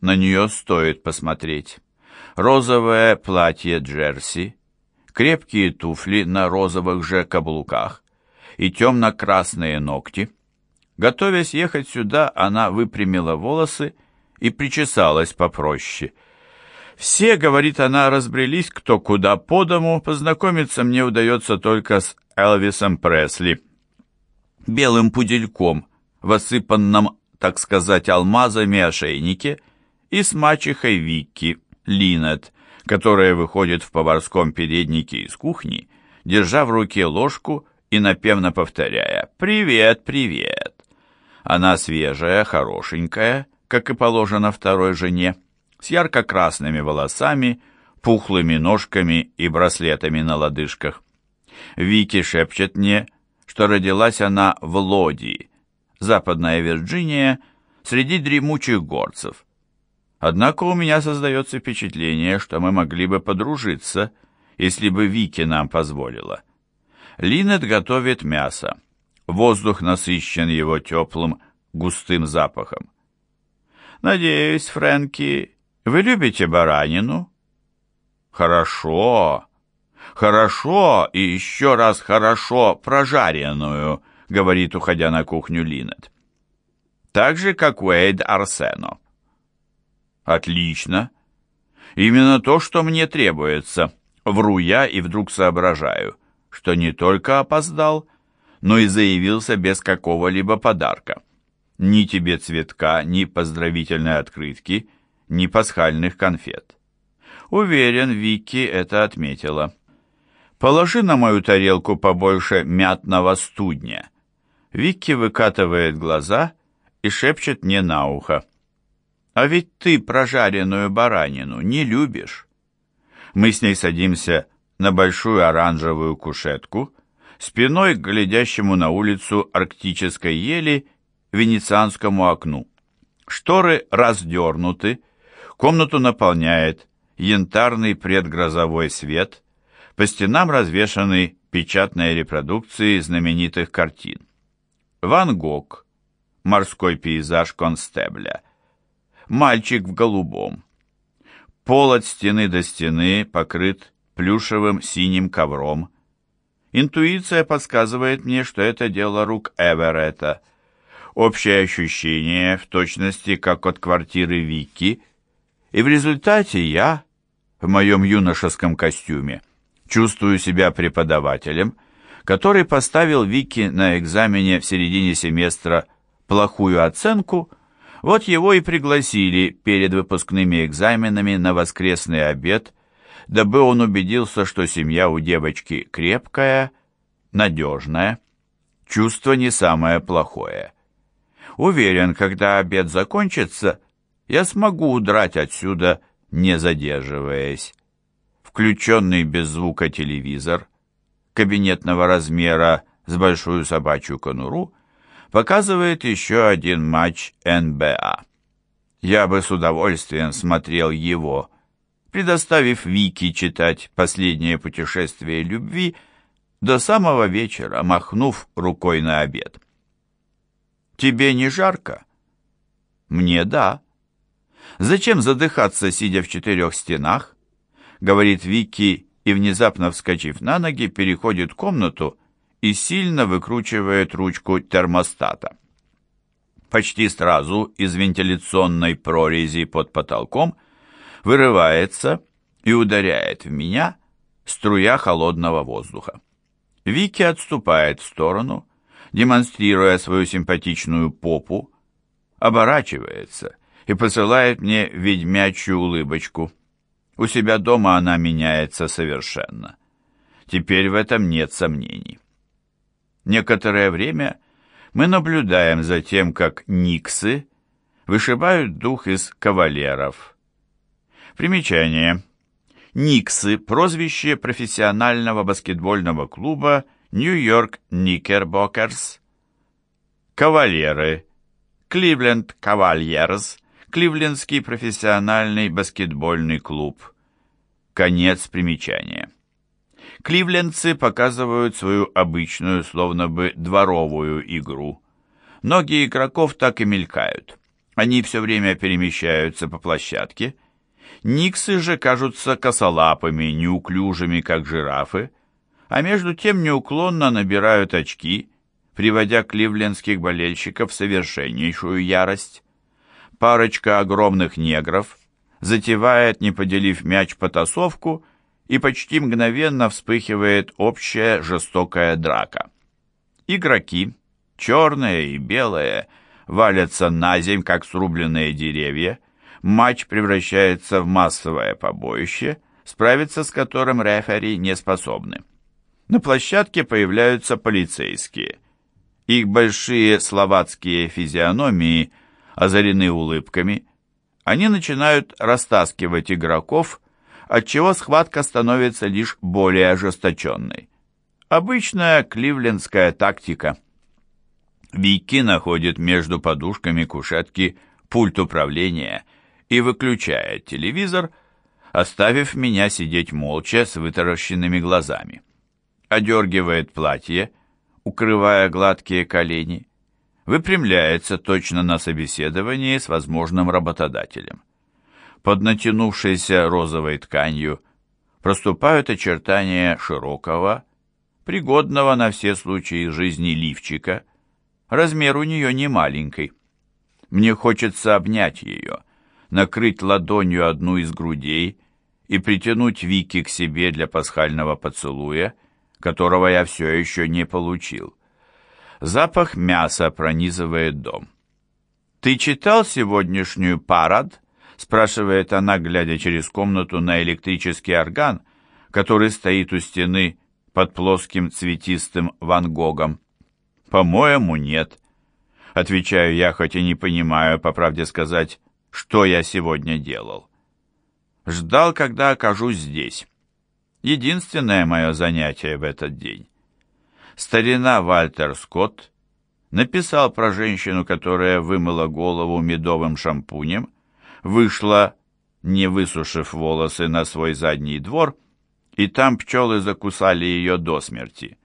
На нее стоит посмотреть. Розовое платье джерси, крепкие туфли на розовых же каблуках и темно-красные ногти. Готовясь ехать сюда, она выпрямила волосы и причесалась попроще. Все, говорит она, разбрелись кто куда по дому, познакомиться мне удается только с Элвисом Пресли, белым пудельком в осыпанном, так сказать, алмазами ошейнике, и с мачехой Викки, Линет, которая выходит в поварском переднике из кухни, держа в руке ложку и напевно повторяя «Привет, привет!». Она свежая, хорошенькая, как и положено второй жене, с ярко-красными волосами, пухлыми ножками и браслетами на лодыжках. Вики шепчет мне, что родилась она в Лодии, Западная Вирджиния, среди дремучих горцев. Однако у меня создается впечатление, что мы могли бы подружиться, если бы Вики нам позволила. Линет готовит мясо. Воздух насыщен его теплым, густым запахом. «Надеюсь, Фрэнки, вы любите баранину?» «Хорошо, хорошо и еще раз хорошо прожаренную», говорит, уходя на кухню Линет. «Так же, как Уэйд Арсено». «Отлично. Именно то, что мне требуется». Вру я и вдруг соображаю, что не только опоздал, но и заявился без какого-либо подарка. Ни тебе цветка, ни поздравительной открытки, ни пасхальных конфет. Уверен, Вики это отметила. Положи на мою тарелку побольше мятного студня. Вики выкатывает глаза и шепчет мне на ухо. А ведь ты прожаренную баранину не любишь. Мы с ней садимся на большую оранжевую кушетку, спиной к глядящему на улицу арктической ели венецианскому окну. Шторы раздернуты, комнату наполняет янтарный предгрозовой свет, по стенам развешаны печатные репродукции знаменитых картин. Ван Гог, морской пейзаж Констебля, мальчик в голубом. Пол от стены до стены покрыт плюшевым синим ковром. Интуиция подсказывает мне, что это дело рук Эверетта. Общее ощущение в точности, как от квартиры Вики, и в результате я, в моем юношеском костюме, чувствую себя преподавателем, который поставил Вики на экзамене в середине семестра плохую оценку, вот его и пригласили перед выпускными экзаменами на воскресный обед, дабы он убедился, что семья у девочки крепкая, надежная, чувство не самое плохое. Уверен, когда обед закончится, я смогу удрать отсюда, не задерживаясь. Включенный без звука телевизор, кабинетного размера с большую собачью конуру, показывает еще один матч НБА. Я бы с удовольствием смотрел его, предоставив Вики читать «Последнее путешествие любви» до самого вечера, махнув рукой на обед. «Тебе не жарко?» «Мне да». «Зачем задыхаться, сидя в четырех стенах?» Говорит Вики и, внезапно вскочив на ноги, переходит комнату и сильно выкручивает ручку термостата. Почти сразу из вентиляционной прорези под потолком вырывается и ударяет в меня струя холодного воздуха. Вики отступает в сторону, демонстрируя свою симпатичную попу, оборачивается и посылает мне ведьмячью улыбочку. У себя дома она меняется совершенно. Теперь в этом нет сомнений. Некоторое время мы наблюдаем за тем, как никсы вышибают дух из кавалеров. Примечание. Никсы – прозвище профессионального баскетбольного клуба Нью-Йорк Никербокерс. Кавалеры. Кливленд Кавальерс. Кливлендский профессиональный баскетбольный клуб. Конец примечания. Кливлендцы показывают свою обычную, словно бы дворовую игру. Ноги игроков так и мелькают. Они все время перемещаются по площадке. Никсы же кажутся косолапыми, неуклюжими, как жирафы, а между тем неуклонно набирают очки, приводя кливлендских болельщиков в совершеннейшую ярость. Парочка огромных негров затевает, не поделив мяч, потасовку, и почти мгновенно вспыхивает общая жестокая драка. Игроки, черные и белые, валятся на земь, как срубленные деревья. Матч превращается в массовое побоище, справиться с которым рефери не способны. На площадке появляются полицейские. Их большие словацкие физиономии озарены улыбками. Они начинают растаскивать игроков, отчего схватка становится лишь более ожесточенной. Обычная кливлендская тактика. Вики находит между подушками кушетки пульт управления и выключает телевизор, оставив меня сидеть молча с вытаращенными глазами. Одергивает платье, укрывая гладкие колени, выпрямляется точно на собеседовании с возможным работодателем. Под натянувшейся розовой тканью проступают очертания широкого, пригодного на все случаи жизни лифчика. Размер у нее не маленький. Мне хочется обнять ее, накрыть ладонью одну из грудей и притянуть Вики к себе для пасхального поцелуя, которого я все еще не получил. Запах мяса пронизывает дом. «Ты читал сегодняшнюю парад?» Спрашивает она, глядя через комнату на электрический орган, который стоит у стены под плоским цветистым Ван Гогом. «По-моему, нет», — отвечаю я, хоть и не понимаю, по правде сказать, что я сегодня делал. Ждал, когда окажусь здесь. Единственное мое занятие в этот день. Старина Вальтер Скотт написал про женщину, которая вымыла голову медовым шампунем, вышла, не высушив волосы, на свой задний двор, и там пчелы закусали ее до смерти.